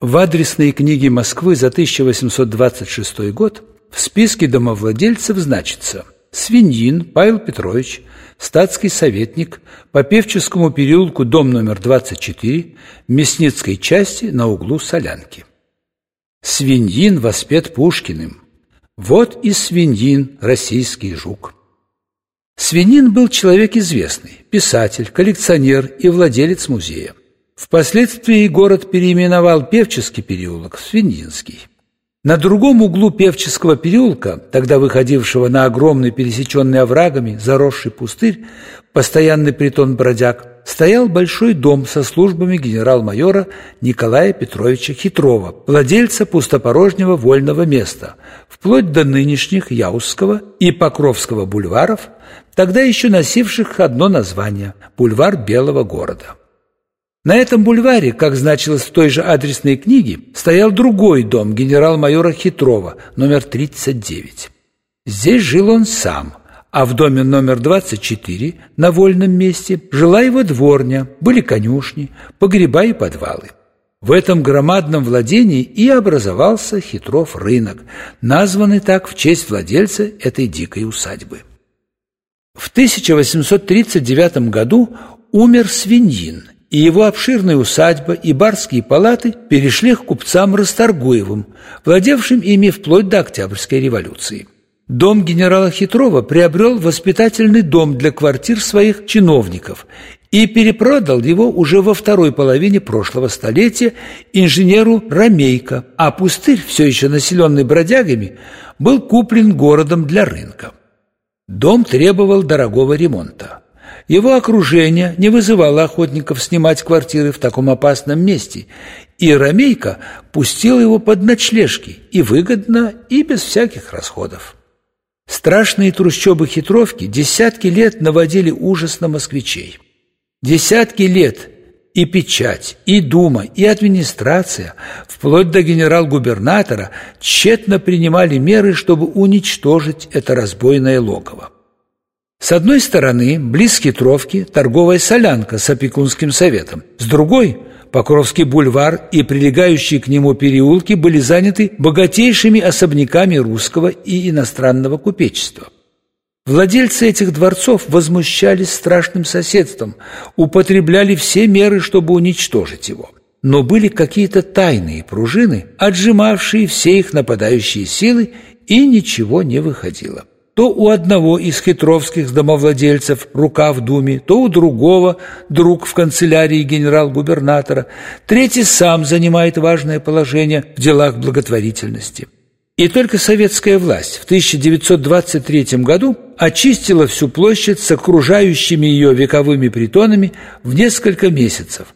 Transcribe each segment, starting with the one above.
В адресной книге Москвы за 1826 год в списке домовладельцев значится Свиньин Павел Петрович, статский советник по Певческому переулку, дом номер 24, Мясницкой части на углу Солянки. Свиньин воспет Пушкиным. Вот и свиньин, российский жук. Свинин был человек известный, писатель, коллекционер и владелец музея. Впоследствии город переименовал Певческий переулок в Свининский. На другом углу Певческого переулка, тогда выходившего на огромный пересеченный оврагами заросший пустырь, постоянный притон бродяг, стоял большой дом со службами генерал-майора Николая Петровича Хитрова, владельца пустопорожнего вольного места, вплоть до нынешних Яузского и Покровского бульваров, тогда еще носивших одно название – бульвар Белого города. На этом бульваре, как значилось в той же адресной книге, стоял другой дом генерал-майора Хитрова, номер 39. Здесь жил он сам, а в доме номер 24 на вольном месте жила его дворня, были конюшни, погреба и подвалы. В этом громадном владении и образовался Хитров рынок, названный так в честь владельца этой дикой усадьбы. В 1839 году умер свиньин – и его обширная усадьба и барские палаты перешли к купцам Расторгуевым, владевшим ими вплоть до Октябрьской революции. Дом генерала Хитрова приобрел воспитательный дом для квартир своих чиновников и перепродал его уже во второй половине прошлого столетия инженеру Ромейко, а пустырь, все еще населенный бродягами, был куплен городом для рынка. Дом требовал дорогого ремонта. Его окружение не вызывало охотников снимать квартиры в таком опасном месте, и Ромейко пустил его под ночлежки и выгодно, и без всяких расходов. Страшные трущобы хитровки десятки лет наводили ужас на москвичей. Десятки лет и печать, и дума, и администрация, вплоть до генерал-губернатора, тщетно принимали меры, чтобы уничтожить это разбойное логово. С одной стороны, близ Хитровки торговая солянка с опекунским советом, с другой – Покровский бульвар и прилегающие к нему переулки были заняты богатейшими особняками русского и иностранного купечества. Владельцы этих дворцов возмущались страшным соседством, употребляли все меры, чтобы уничтожить его. Но были какие-то тайные пружины, отжимавшие все их нападающие силы, и ничего не выходило то у одного из хитровских домовладельцев рука в думе, то у другого друг в канцелярии генерал-губернатора, третий сам занимает важное положение в делах благотворительности. И только советская власть в 1923 году очистила всю площадь с окружающими ее вековыми притонами в несколько месяцев,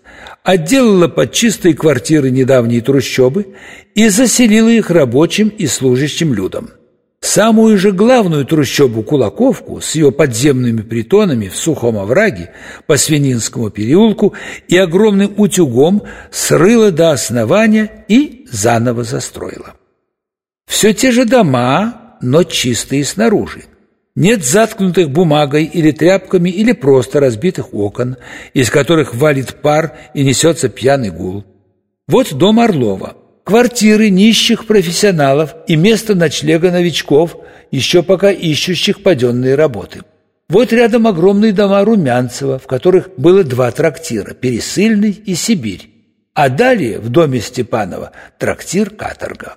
отделала под чистые квартиры недавние трущобы и заселила их рабочим и служащим людям. Самую же главную трущобу Кулаковку с ее подземными притонами в сухом овраге по Свининскому переулку и огромным утюгом срыла до основания и заново застроила. Все те же дома, но чистые снаружи. Нет заткнутых бумагой или тряпками или просто разбитых окон, из которых валит пар и несется пьяный гул. Вот дом Орлова – квартиры нищих профессионалов и место ночлега новичков, еще пока ищущих паденные работы. Вот рядом огромные дома Румянцева, в которых было два трактира – Пересыльный и Сибирь. А далее в доме Степанова трактир «Каторга».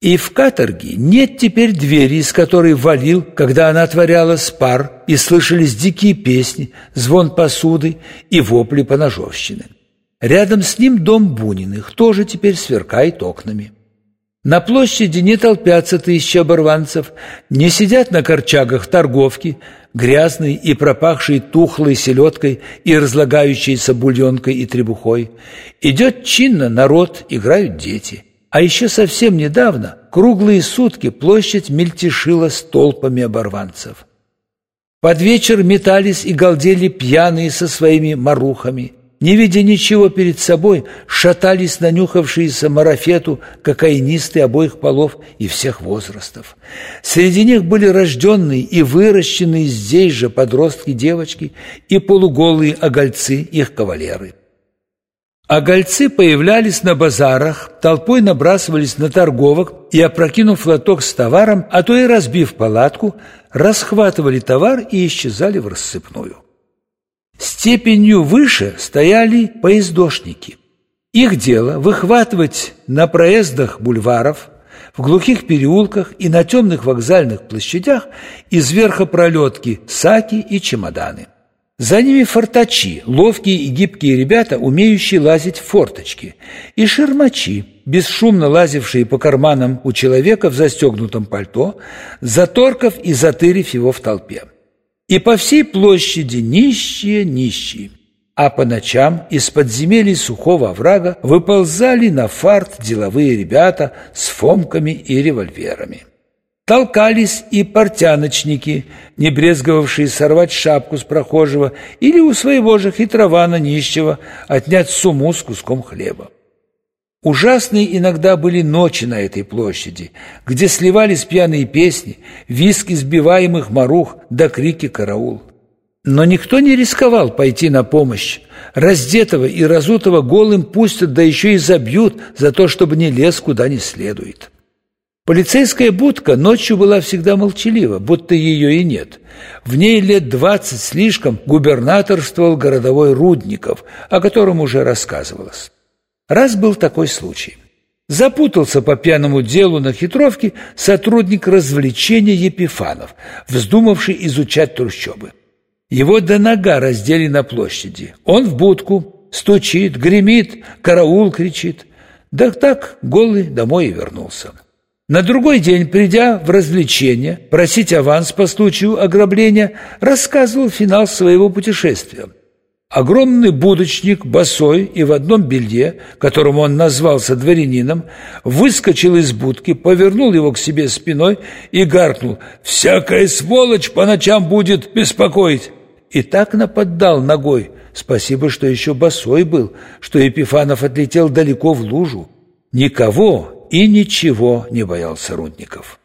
И в каторге нет теперь двери, из которой валил, когда она отворяла спар, и слышались дикие песни, звон посуды и вопли поножовщины. Рядом с ним дом Буниных, тоже теперь сверкает окнами. На площади не толпятся тысячи оборванцев, не сидят на корчагах торговки, грязной и пропахшей тухлой селедкой и разлагающейся бульонкой и требухой. Идет чинно народ, играют дети. А еще совсем недавно, круглые сутки, площадь мельтешила с толпами оборванцев. Под вечер метались и галдели пьяные со своими марухами – не видя ничего перед собой, шатались нанюхавшиеся марафету кокаинисты обоих полов и всех возрастов. Среди них были рожденные и выращенные здесь же подростки-девочки и полуголые огольцы их кавалеры. А гольцы появлялись на базарах, толпой набрасывались на торговок и, опрокинув лоток с товаром, а то и разбив палатку, расхватывали товар и исчезали в рассыпную. Степенью выше стояли поездошники. Их дело выхватывать на проездах бульваров, в глухих переулках и на темных вокзальных площадях из верха пролетки саки и чемоданы. За ними фортачи, ловкие и гибкие ребята, умеющие лазить в форточки, и шермачи, бесшумно лазившие по карманам у человека в застегнутом пальто, заторкав и затырив его в толпе. И по всей площади нищие-нищие. А по ночам из подземелий сухого оврага выползали на фарт деловые ребята с фомками и револьверами. Толкались и портяночники, не брезговавшие сорвать шапку с прохожего или у своего же хитрована нищего отнять сумму с куском хлеба. Ужасные иногда были ночи на этой площади, где сливались пьяные песни, виск избиваемых марух да крики «караул». Но никто не рисковал пойти на помощь. Раздетого и разутого голым пустят, да еще и забьют за то, чтобы не лез куда не следует. Полицейская будка ночью была всегда молчалива, будто ее и нет. В ней лет двадцать слишком губернаторствовал городовой Рудников, о котором уже рассказывалось. Раз был такой случай. Запутался по пьяному делу на хитровке сотрудник развлечения Епифанов, вздумавший изучать трущобы. Его до нога раздели на площади. Он в будку, стучит, гремит, караул кричит. Да так голый домой и вернулся. На другой день, придя в развлечение, просить аванс по случаю ограбления, рассказывал финал своего путешествия – Огромный будочник, босой и в одном белье, которому он назвался дворянином, выскочил из будки, повернул его к себе спиной и гаркнул «Всякая сволочь по ночам будет беспокоить!» И так наподдал ногой. Спасибо, что еще босой был, что Епифанов отлетел далеко в лужу. Никого и ничего не боялся Рудников.